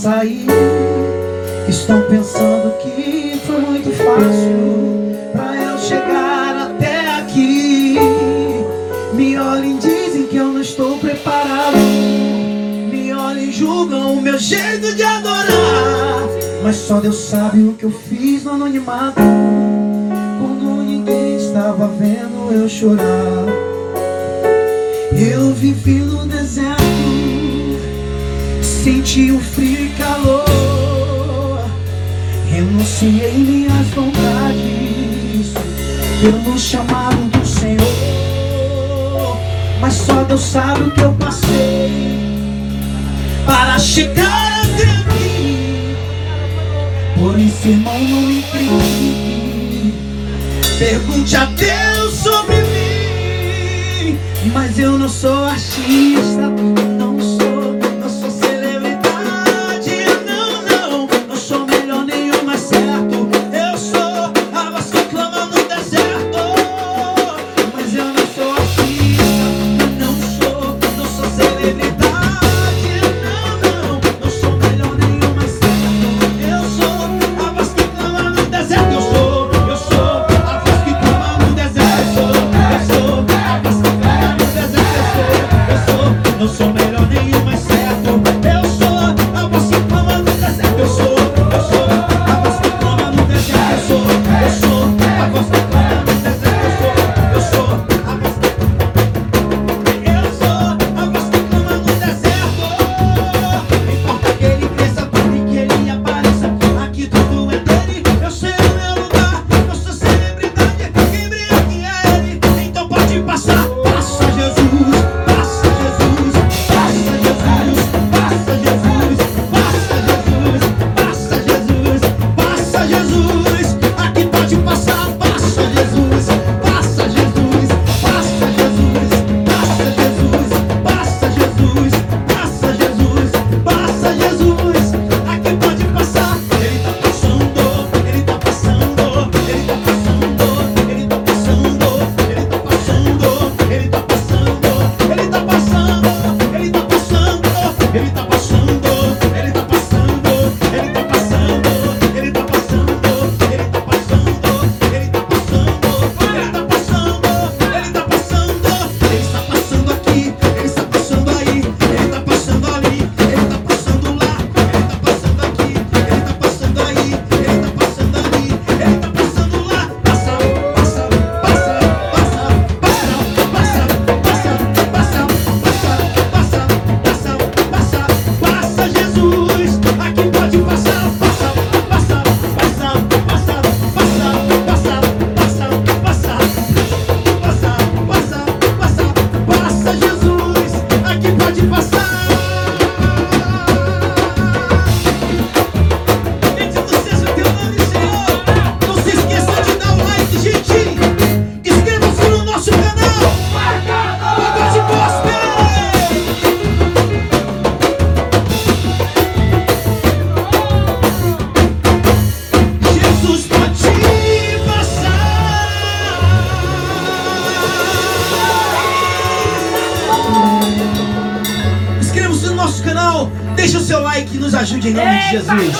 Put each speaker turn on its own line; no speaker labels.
sair. Estão pensando que foi muito fácil Pra eu chegar até aqui. Me olhem, dizem que eu não estou preparado. Me olhem, julgam o meu jeito de adorar. Mas só Deus sabe o que eu fiz no anonimato. Quando ninguém estava vendo eu chorar. Eu vivi no deserto senti o frio e calor. Renunciei minhas vontades pelo chamado do Senhor. Mas só Deus sabe o que eu passei para chegar até mim. Por isso, irmão, não me critique. Pergunte a Deus sobre mim. Mas eu não sou artista. nosso canal, deixe o seu like e nos ajude em nome Eita de Jesus.